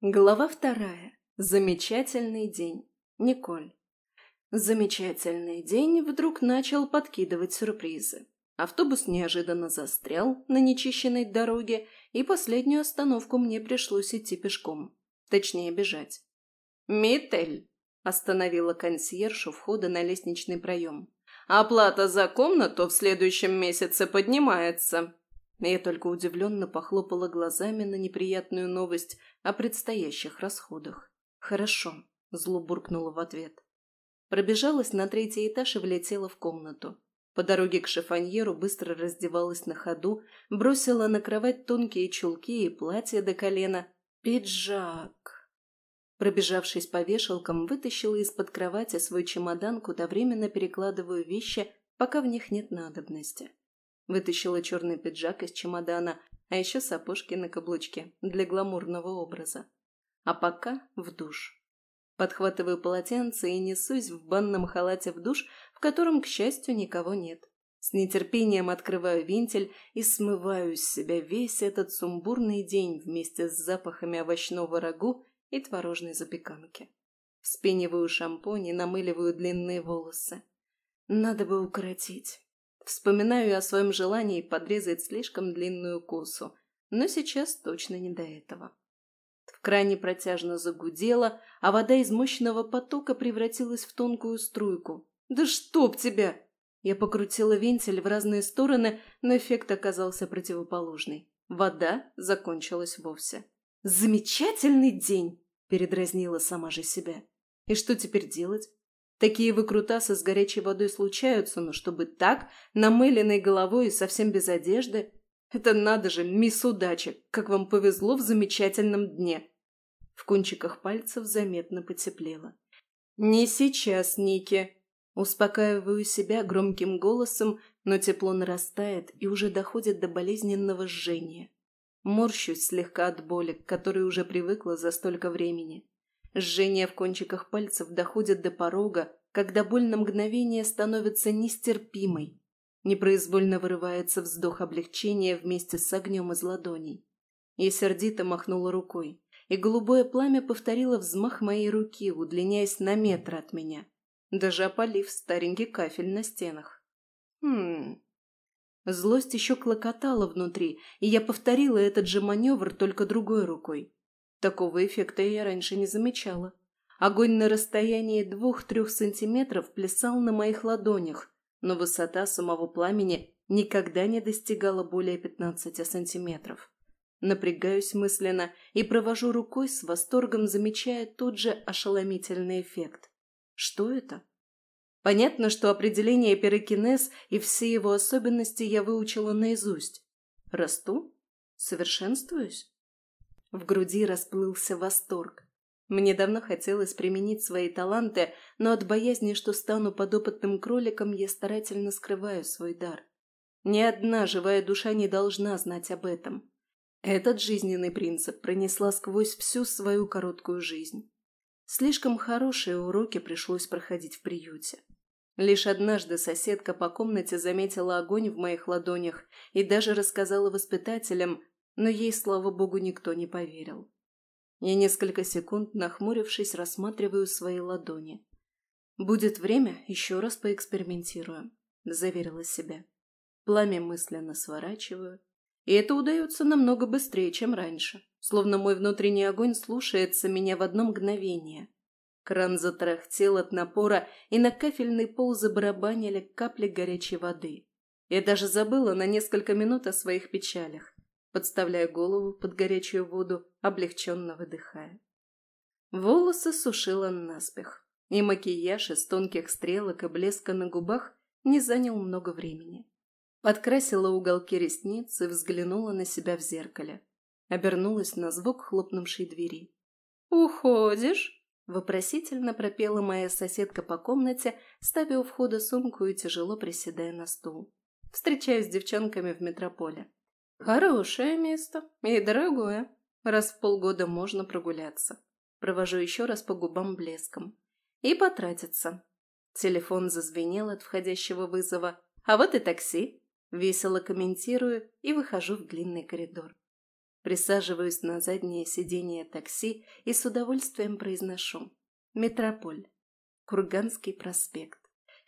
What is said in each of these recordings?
Глава вторая. Замечательный день. Николь. Замечательный день вдруг начал подкидывать сюрпризы. Автобус неожиданно застрял на нечищенной дороге, и последнюю остановку мне пришлось идти пешком. Точнее, бежать. «Митель!» – остановила консьерж у входа на лестничный проем. «Оплата за комнату в следующем месяце поднимается!» Я только удивленно похлопала глазами на неприятную новость о предстоящих расходах. «Хорошо», – зло буркнула в ответ. Пробежалась на третий этаж и влетела в комнату. По дороге к шифоньеру быстро раздевалась на ходу, бросила на кровать тонкие чулки и платье до колена. Пиджак. Пробежавшись по вешалкам, вытащила из-под кровати свой чемодан, куда временно перекладываю вещи, пока в них нет надобности. Вытащила черный пиджак из чемодана, а еще сапожки на каблучке для гламурного образа. А пока в душ. Подхватываю полотенце и несусь в банном халате в душ, в котором, к счастью, никого нет. С нетерпением открываю вентиль и смываю с себя весь этот сумбурный день вместе с запахами овощного рагу и творожной запеканки. Вспениваю шампунь и намыливаю длинные волосы. Надо бы укоротить. Вспоминаю о своем желании подрезать слишком длинную косу, но сейчас точно не до этого. В кране протяжно загудело, а вода из мощного потока превратилась в тонкую струйку. «Да чтоб тебя!» Я покрутила вентиль в разные стороны, но эффект оказался противоположный. Вода закончилась вовсе. «Замечательный день!» – передразнила сама же себя. «И что теперь делать? Такие выкрутасы с горячей водой случаются, но чтобы так, намыленной головой и совсем без одежды, это надо же, мисс удачи, как вам повезло в замечательном дне. В кончиках пальцев заметно потеплело. «Не сейчас, Ники!» Успокаиваю себя громким голосом, но тепло нарастает и уже доходит до болезненного жжения. Морщусь слегка от боли, к которой уже привыкла за столько времени. Жжение в кончиках пальцев доходит до порога, когда боль на мгновение становится нестерпимой. Непроизвольно вырывается вздох облегчения вместе с огнем из ладоней. Я сердито махнула рукой, и голубое пламя повторило взмах моей руки, удлиняясь на метр от меня, даже опалив старенький кафель на стенах. Хм... Злость еще клокотала внутри, и я повторила этот же маневр только другой рукой. Такого эффекта я раньше не замечала. Огонь на расстоянии двух-трех сантиметров плясал на моих ладонях, но высота самого пламени никогда не достигала более пятнадцати сантиметров. Напрягаюсь мысленно и провожу рукой с восторгом, замечая тот же ошеломительный эффект. Что это? Понятно, что определение пирокинез и все его особенности я выучила наизусть. Расту? Совершенствуюсь? В груди расплылся восторг. Мне давно хотелось применить свои таланты, но от боязни, что стану подопытным кроликом, я старательно скрываю свой дар. Ни одна живая душа не должна знать об этом. Этот жизненный принцип пронесла сквозь всю свою короткую жизнь. Слишком хорошие уроки пришлось проходить в приюте. Лишь однажды соседка по комнате заметила огонь в моих ладонях и даже рассказала воспитателям, но ей, слава богу, никто не поверил. Я несколько секунд, нахмурившись, рассматриваю свои ладони. «Будет время, еще раз поэкспериментирую», – заверила себя. Пламя мысленно сворачиваю, и это удается намного быстрее, чем раньше, словно мой внутренний огонь слушается меня в одно мгновение. Кран затарахтел от напора, и на кафельный пол забарабанили капли горячей воды. Я даже забыла на несколько минут о своих печалях подставляя голову под горячую воду, облегченно выдыхая. Волосы сушила наспех, и макияж из тонких стрелок и блеска на губах не занял много времени. Подкрасила уголки ресниц и взглянула на себя в зеркале. Обернулась на звук хлопнувшей двери. «Уходишь?» – вопросительно пропела моя соседка по комнате, ставя у входа сумку и тяжело приседая на стул. Встречаюсь с девчонками в метрополе. Хорошее место и дорогое. Раз в полгода можно прогуляться. Провожу еще раз по губам блеском. И потратиться. Телефон зазвенел от входящего вызова. А вот и такси. Весело комментирую и выхожу в длинный коридор. Присаживаюсь на заднее сиденье такси и с удовольствием произношу. Метрополь. Курганский проспект.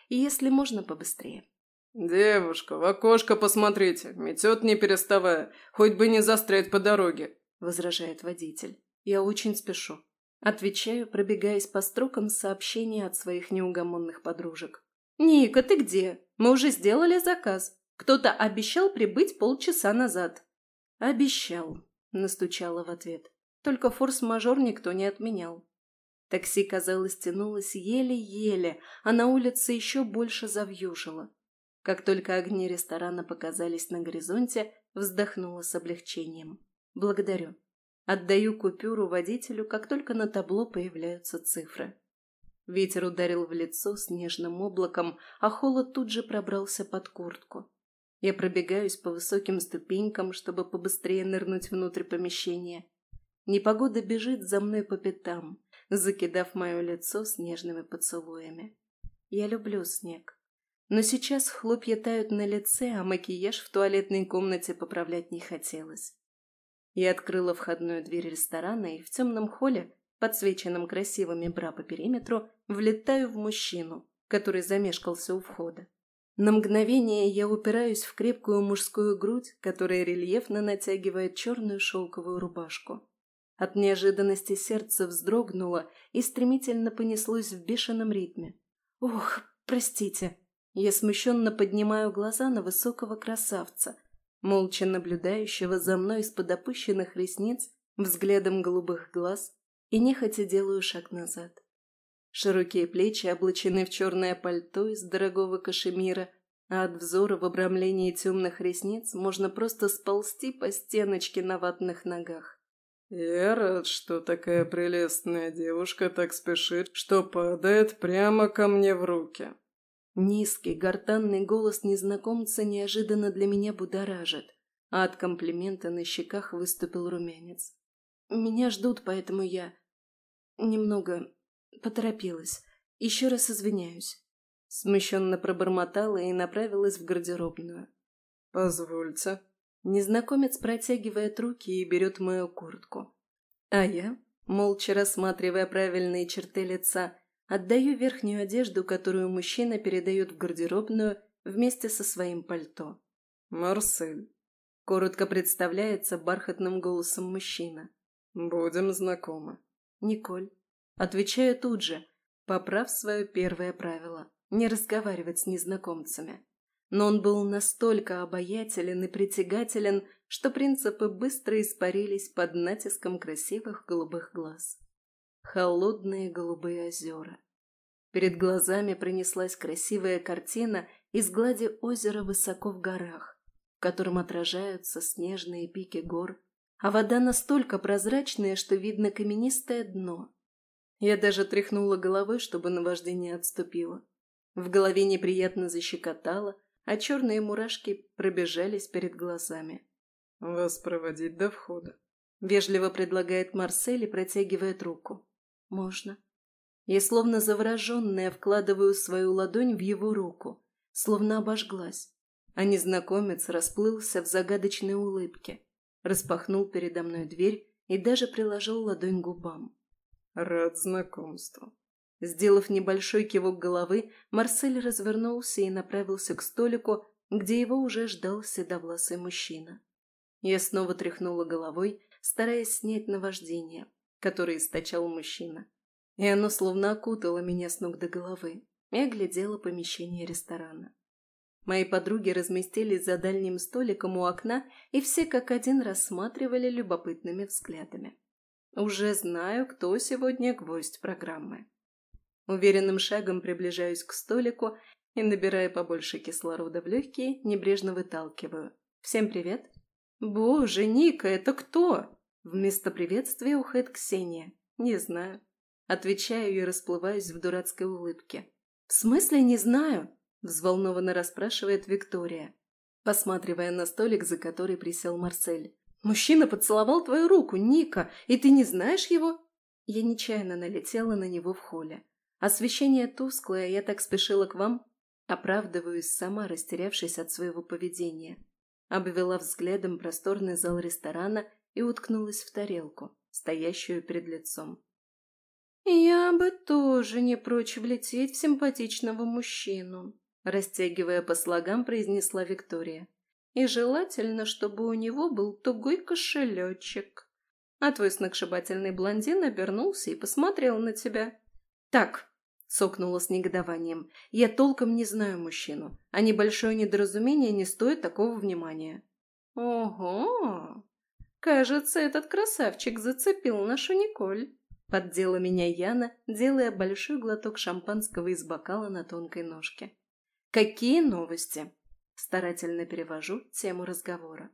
И если можно, побыстрее. «Девушка, в окошко посмотрите, метет не переставая, хоть бы не застрять по дороге», – возражает водитель. «Я очень спешу». Отвечаю, пробегаясь по строкам сообщения от своих неугомонных подружек. «Ника, ты где? Мы уже сделали заказ. Кто-то обещал прибыть полчаса назад». «Обещал», – настучала в ответ. «Только форс-мажор никто не отменял». Такси, казалось, тянулось еле-еле, а на улице еще больше завьюжило. Как только огни ресторана показались на горизонте, вздохнула с облегчением. «Благодарю. Отдаю купюру водителю, как только на табло появляются цифры». Ветер ударил в лицо снежным облаком, а холод тут же пробрался под куртку. Я пробегаюсь по высоким ступенькам, чтобы побыстрее нырнуть внутрь помещения. Непогода бежит за мной по пятам, закидав мое лицо снежными поцелуями. Я люблю снег. Но сейчас хлопья тают на лице, а макияж в туалетной комнате поправлять не хотелось. Я открыла входную дверь ресторана и в темном холле, подсвеченном красивыми бра по периметру, влетаю в мужчину, который замешкался у входа. На мгновение я упираюсь в крепкую мужскую грудь, которая рельефно натягивает черную шелковую рубашку. От неожиданности сердце вздрогнуло и стремительно понеслось в бешеном ритме. «Ох, простите!» Я смущенно поднимаю глаза на высокого красавца, молча наблюдающего за мной из-под опущенных ресниц, взглядом голубых глаз, и нехотя делаю шаг назад. Широкие плечи облачены в черное пальто из дорогого кашемира, а от взора в обрамлении темных ресниц можно просто сползти по стеночке на ватных ногах. «Я рад, что такая прелестная девушка так спешит, что падает прямо ко мне в руки». Низкий, гортанный голос незнакомца неожиданно для меня будоражит, а от комплимента на щеках выступил румянец. «Меня ждут, поэтому я... немного поторопилась. Еще раз извиняюсь». Смущенно пробормотала и направилась в гардеробную. «Позвольте», Незнакомец протягивает руки и берет мою куртку. А я, молча рассматривая правильные черты лица, отдаю верхнюю одежду, которую мужчина передает в гардеробную вместе со своим пальто. «Марсель», — коротко представляется бархатным голосом мужчина. «Будем знакомы». «Николь». Отвечаю тут же, поправ свое первое правило – не разговаривать с незнакомцами но он был настолько обаятелен и притягателен, что принципы быстро испарились под натиском красивых голубых глаз. Холодные голубые озера. Перед глазами пронеслась красивая картина из глади озера высоко в горах, в котором отражаются снежные пики гор, а вода настолько прозрачная, что видно каменистое дно. Я даже тряхнула головой, чтобы наваждение отступило. В голове неприятно защекотало, а черные мурашки пробежались перед глазами. «Вас проводить до входа», — вежливо предлагает Марсель и протягивает руку. «Можно». Я словно завороженная вкладываю свою ладонь в его руку, словно обожглась, а незнакомец расплылся в загадочной улыбке, распахнул передо мной дверь и даже приложил ладонь к губам. «Рад знакомству», Сделав небольшой кивок головы, Марсель развернулся и направился к столику, где его уже ждал седовласый мужчина. Я снова тряхнула головой, стараясь снять наваждение, которое источал мужчина. И оно словно окутало меня с ног до головы. Я глядела помещение ресторана. Мои подруги разместились за дальним столиком у окна и все как один рассматривали любопытными взглядами. Уже знаю, кто сегодня гвоздь программы. Уверенным шагом приближаюсь к столику и, набирая побольше кислорода в легкие, небрежно выталкиваю. «Всем привет!» «Боже, Ника, это кто?» Вместо приветствия уходит Ксения. «Не знаю». Отвечаю и расплываюсь в дурацкой улыбке. «В смысле не знаю?» Взволнованно расспрашивает Виктория, посматривая на столик, за который присел Марсель. «Мужчина поцеловал твою руку, Ника, и ты не знаешь его?» Я нечаянно налетела на него в холле. Освещение тусклое, я так спешила к вам. Оправдываюсь сама, растерявшись от своего поведения. Обвела взглядом просторный зал ресторана и уткнулась в тарелку, стоящую перед лицом. «Я бы тоже не прочь влететь в симпатичного мужчину», растягивая по слогам, произнесла Виктория. «И желательно, чтобы у него был тугой кошелечек. А твой сногсшибательный блондин обернулся и посмотрел на тебя. Так, сокнула с негодованием. «Я толком не знаю мужчину, а небольшое недоразумение не стоит такого внимания». «Ого! Кажется, этот красавчик зацепил нашу Николь». Поддела меня Яна, делая большой глоток шампанского из бокала на тонкой ножке. «Какие новости?» Старательно перевожу тему разговора.